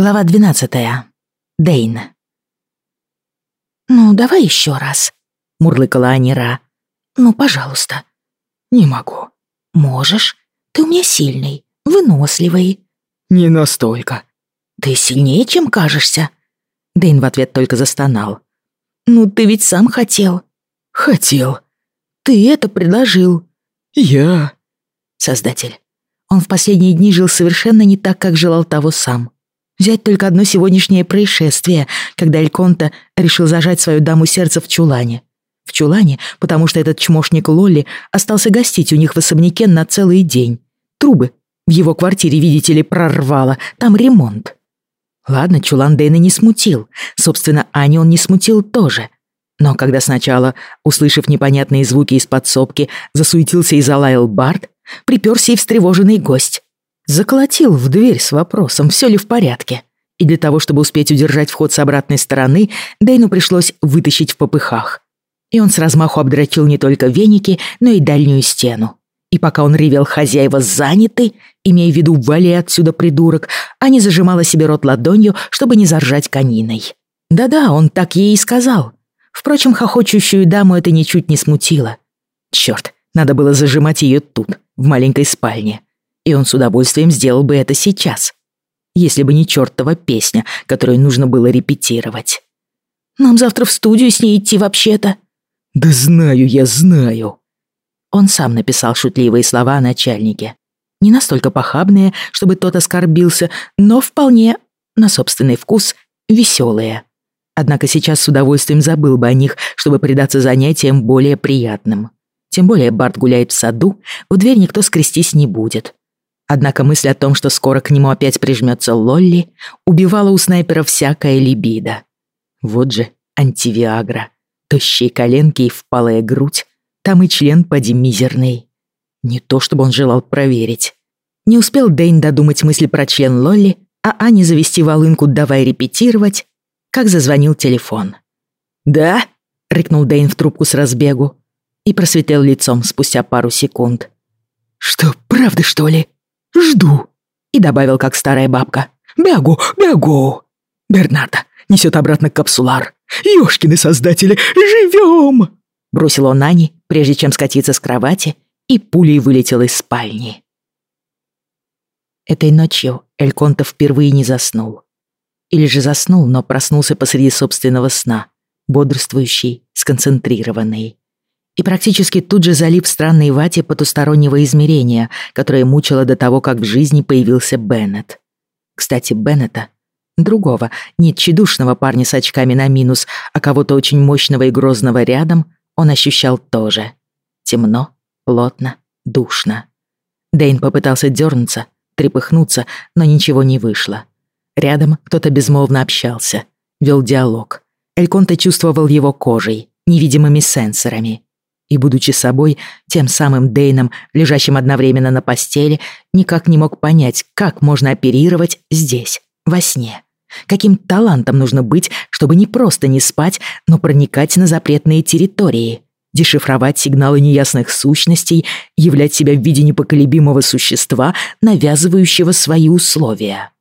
Глава 12. Дейн. «Ну, давай еще раз», — мурлыкала Анира. «Ну, пожалуйста». «Не могу». «Можешь. Ты у меня сильный, выносливый». «Не настолько». «Ты сильнее, чем кажешься». Дейн в ответ только застонал. «Ну, ты ведь сам хотел». «Хотел». «Ты это предложил». «Я». Создатель. Он в последние дни жил совершенно не так, как желал того сам. Взять только одно сегодняшнее происшествие, когда Эльконта решил зажать свою даму сердца в чулане. В чулане, потому что этот чмошник Лолли остался гостить у них в особняке на целый день. Трубы в его квартире, видите ли, прорвало, там ремонт. Ладно, чулан Дэйна не смутил. Собственно, Ани он не смутил тоже. Но когда сначала, услышав непонятные звуки из подсобки, засуетился и залаял Барт, приперся и встревоженный гость. Заколотил в дверь с вопросом, все ли в порядке. И для того, чтобы успеть удержать вход с обратной стороны, Дэйну пришлось вытащить в попыхах. И он с размаху обдрочил не только веники, но и дальнюю стену. И пока он ревел «хозяева заняты», имея в виду «вали отсюда, придурок», Аня зажимала себе рот ладонью, чтобы не заржать кониной. Да-да, он так ей и сказал. Впрочем, хохочущую даму это ничуть не смутило. Черт, надо было зажимать ее тут, в маленькой спальне и он с удовольствием сделал бы это сейчас, если бы не чертова песня, которую нужно было репетировать. «Нам завтра в студию с ней идти вообще-то». «Да знаю я, знаю». Он сам написал шутливые слова о начальнике. Не настолько похабные, чтобы тот оскорбился, но вполне, на собственный вкус, веселые. Однако сейчас с удовольствием забыл бы о них, чтобы предаться занятиям более приятным. Тем более Барт гуляет в саду, в дверь никто скрестись не будет. Однако мысль о том, что скоро к нему опять прижмется Лолли, убивала у снайпера всякое либидо. Вот же антивиагра. Тощие коленки и впалая грудь. Там и член поди мизерный. Не то, чтобы он желал проверить. Не успел Дэйн додумать мысли про член Лолли, а Ане завести волынку «давай репетировать», как зазвонил телефон. «Да?» — рыкнул Дэйн в трубку с разбегу и просветлел лицом спустя пару секунд. «Что, правда, что ли?» «Жду», — и добавил, как старая бабка. «Бегу, бегу!» «Бернарда несет обратно капсулар. Ёшкины создатели, живем!» Бросил он Ани, прежде чем скатиться с кровати, и пулей вылетел из спальни. Этой ночью Эльконта впервые не заснул. Или же заснул, но проснулся посреди собственного сна, бодрствующий, сконцентрированный и практически тут же залип в странной вате потустороннего измерения, которое мучило до того, как в жизни появился Беннет. Кстати, Беннета, другого, не тщедушного парня с очками на минус, а кого-то очень мощного и грозного рядом, он ощущал тоже. Темно, плотно, душно. Дэйн попытался дернуться, трепыхнуться, но ничего не вышло. Рядом кто-то безмолвно общался, вел диалог. Эльконте чувствовал его кожей, невидимыми сенсорами и, будучи собой, тем самым Дейном, лежащим одновременно на постели, никак не мог понять, как можно оперировать здесь, во сне. Каким талантом нужно быть, чтобы не просто не спать, но проникать на запретные территории, дешифровать сигналы неясных сущностей, являть себя в виде непоколебимого существа, навязывающего свои условия.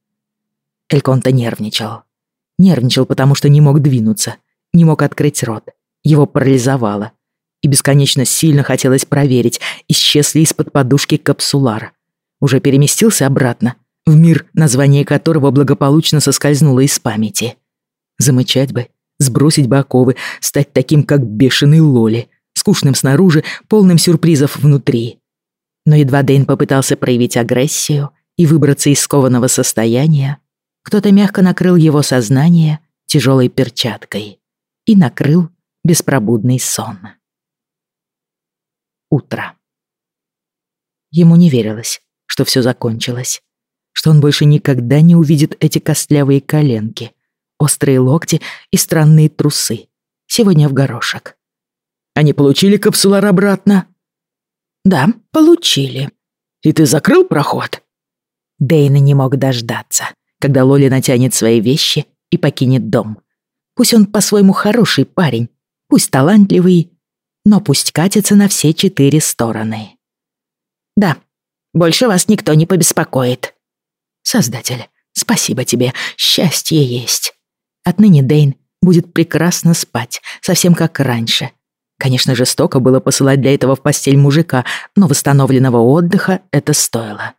Эльконта нервничал. Нервничал, потому что не мог двинуться, не мог открыть рот. Его парализовало и бесконечно сильно хотелось проверить, исчез ли из-под подушки капсулар. Уже переместился обратно, в мир, название которого благополучно соскользнуло из памяти. Замычать бы, сбросить бы оковы, стать таким, как бешеный Лоли, скучным снаружи, полным сюрпризов внутри. Но едва Дэйн попытался проявить агрессию и выбраться из скованного состояния, кто-то мягко накрыл его сознание тяжелой перчаткой и накрыл беспробудный сон утро. Ему не верилось, что все закончилось, что он больше никогда не увидит эти костлявые коленки, острые локти и странные трусы. Сегодня в горошек. Они получили капсулар обратно? Да, получили. И ты закрыл проход? Дейна не мог дождаться, когда Лоли натянет свои вещи и покинет дом. Пусть он по-своему хороший парень, пусть талантливый но пусть катится на все четыре стороны. Да, больше вас никто не побеспокоит. Создатель, Спасибо тебе, счастье есть. Отныне Дейн будет прекрасно спать, совсем как раньше. Конечно, жестоко было посылать для этого в постель мужика, но восстановленного отдыха это стоило.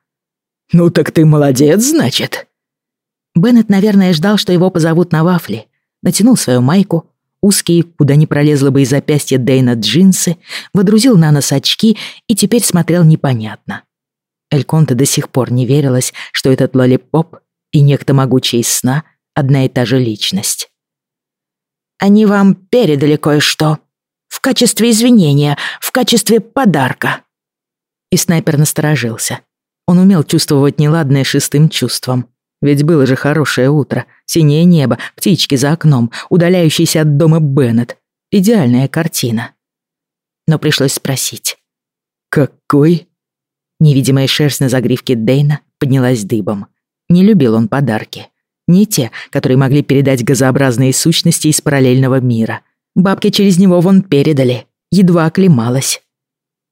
«Ну так ты молодец, значит?» Беннет, наверное, ждал, что его позовут на вафли. Натянул свою майку, узкие, куда не пролезло бы из запястья Дейна джинсы, водрузил на нос очки и теперь смотрел непонятно. Эльконте до сих пор не верилось, что этот лолипоп и некто могучий из сна — одна и та же личность. «Они вам передали кое-что. В качестве извинения, в качестве подарка». И снайпер насторожился. Он умел чувствовать неладное шестым чувством. Ведь было же хорошее утро, синее небо, птички за окном, удаляющийся от дома Беннет. Идеальная картина. Но пришлось спросить. «Какой?» Невидимая шерсть на загривке Дейна поднялась дыбом. Не любил он подарки. Не те, которые могли передать газообразные сущности из параллельного мира. Бабки через него вон передали. Едва оклемалась.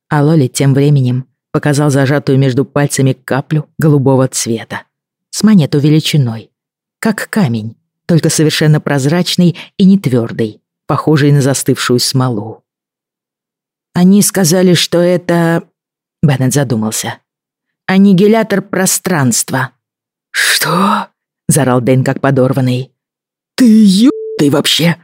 А Лоли тем временем показал зажатую между пальцами каплю голубого цвета с монету величиной. Как камень, только совершенно прозрачный и не твердый, похожий на застывшую смолу. «Они сказали, что это...» Беннет задумался. «Аннигилятор пространства». «Что?» — заорал Дэн как подорванный. «Ты ё***й вообще!»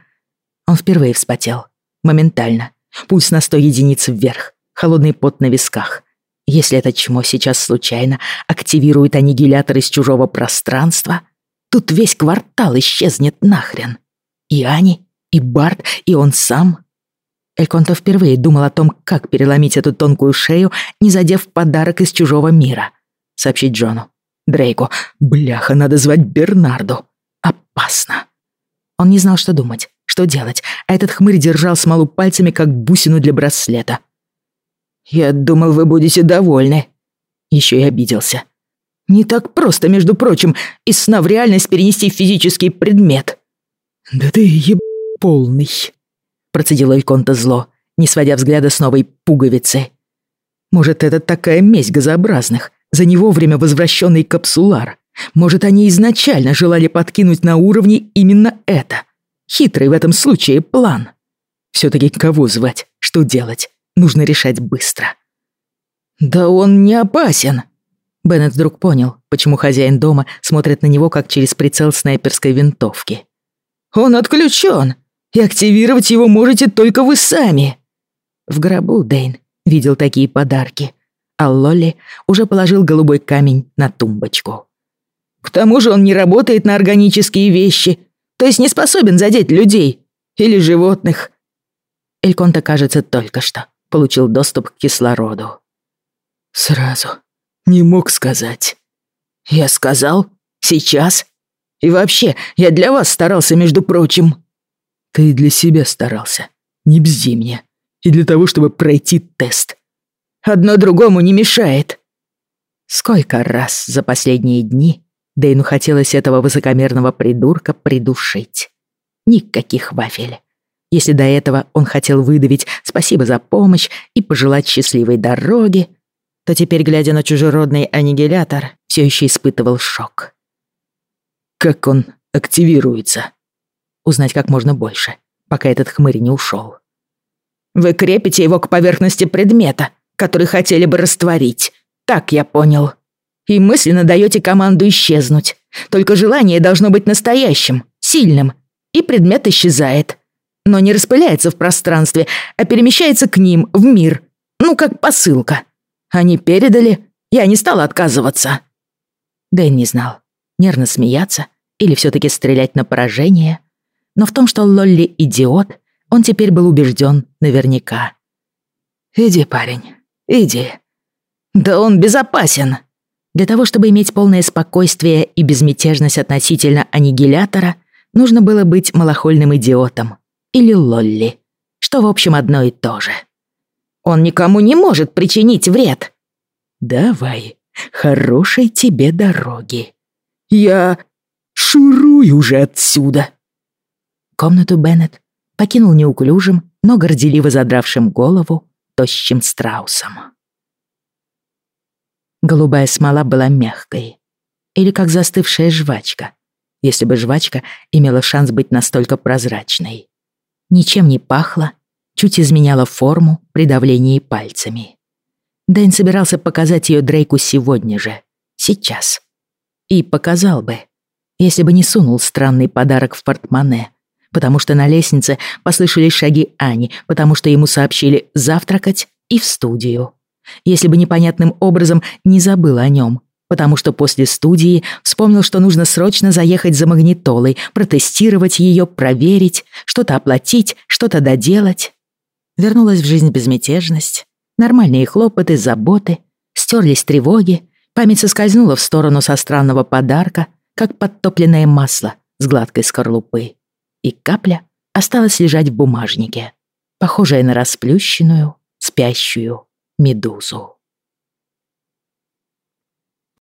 Он впервые вспотел. Моментально. Пульс на сто единиц вверх. Холодный пот на висках. Если это чмо сейчас случайно активирует аннигилятор из чужого пространства, тут весь квартал исчезнет нахрен. И Ани, и Барт, и он сам. Эльконто впервые думал о том, как переломить эту тонкую шею, не задев подарок из чужого мира. Сообщить Джону. Дрейку. Бляха, надо звать Бернарду. Опасно. Он не знал, что думать, что делать, а этот хмырь держал смолу пальцами, как бусину для браслета. «Я думал, вы будете довольны». Еще и обиделся. «Не так просто, между прочим, из сна в реальность перенести физический предмет». «Да ты еб... полный», — процедил Эльконта зло, не сводя взгляда с новой пуговицы. «Может, это такая месть газообразных, за него время возвращенный капсулар. Может, они изначально желали подкинуть на уровне именно это. Хитрый в этом случае план. Все-таки кого звать? Что делать? Нужно решать быстро. «Да он не опасен!» Беннет вдруг понял, почему хозяин дома смотрит на него как через прицел снайперской винтовки. «Он отключен, и активировать его можете только вы сами!» В гробу Дэйн видел такие подарки, а Лолли уже положил голубой камень на тумбочку. «К тому же он не работает на органические вещи, то есть не способен задеть людей или животных». Эльконта, кажется, только что получил доступ к кислороду. Сразу. Не мог сказать. Я сказал? Сейчас? И вообще, я для вас старался, между прочим. Ты для себя старался. Не бзи мне. И для того, чтобы пройти тест. Одно другому не мешает. Сколько раз за последние дни Дэйну хотелось этого высокомерного придурка придушить. Никаких вафель. Если до этого он хотел выдавить «спасибо за помощь» и пожелать счастливой дороги, то теперь, глядя на чужеродный аннигилятор, все еще испытывал шок. «Как он активируется?» Узнать как можно больше, пока этот хмырь не ушел. «Вы крепите его к поверхности предмета, который хотели бы растворить. Так я понял. И мысленно даете команду исчезнуть. Только желание должно быть настоящим, сильным, и предмет исчезает но не распыляется в пространстве, а перемещается к ним, в мир. Ну, как посылка. Они передали, я не стала отказываться. Дэн не знал, нервно смеяться или все таки стрелять на поражение. Но в том, что Лолли идиот, он теперь был убежден наверняка. «Иди, парень, иди. Да он безопасен». Для того, чтобы иметь полное спокойствие и безмятежность относительно аннигилятора, нужно было быть малохольным идиотом, или Лолли, что в общем одно и то же. Он никому не может причинить вред. Давай, хорошей тебе дороги. Я шурую уже отсюда. Комнату Беннет покинул неуклюжим, но горделиво задравшим голову тощим страусом. Голубая смола была мягкой. Или как застывшая жвачка, если бы жвачка имела шанс быть настолько прозрачной. Ничем не пахло, чуть изменяла форму при давлении пальцами. Дэн собирался показать ее Дрейку сегодня же, сейчас. И показал бы, если бы не сунул странный подарок в портмоне, потому что на лестнице послышались шаги Ани, потому что ему сообщили завтракать и в студию. Если бы непонятным образом не забыл о нем, потому что после студии вспомнил, что нужно срочно заехать за магнитолой, протестировать ее, проверить, что-то оплатить, что-то доделать. Вернулась в жизнь безмятежность, нормальные хлопоты, заботы, стерлись тревоги, память соскользнула в сторону со странного подарка, как подтопленное масло с гладкой скорлупы. И капля осталась лежать в бумажнике, похожая на расплющенную, спящую медузу.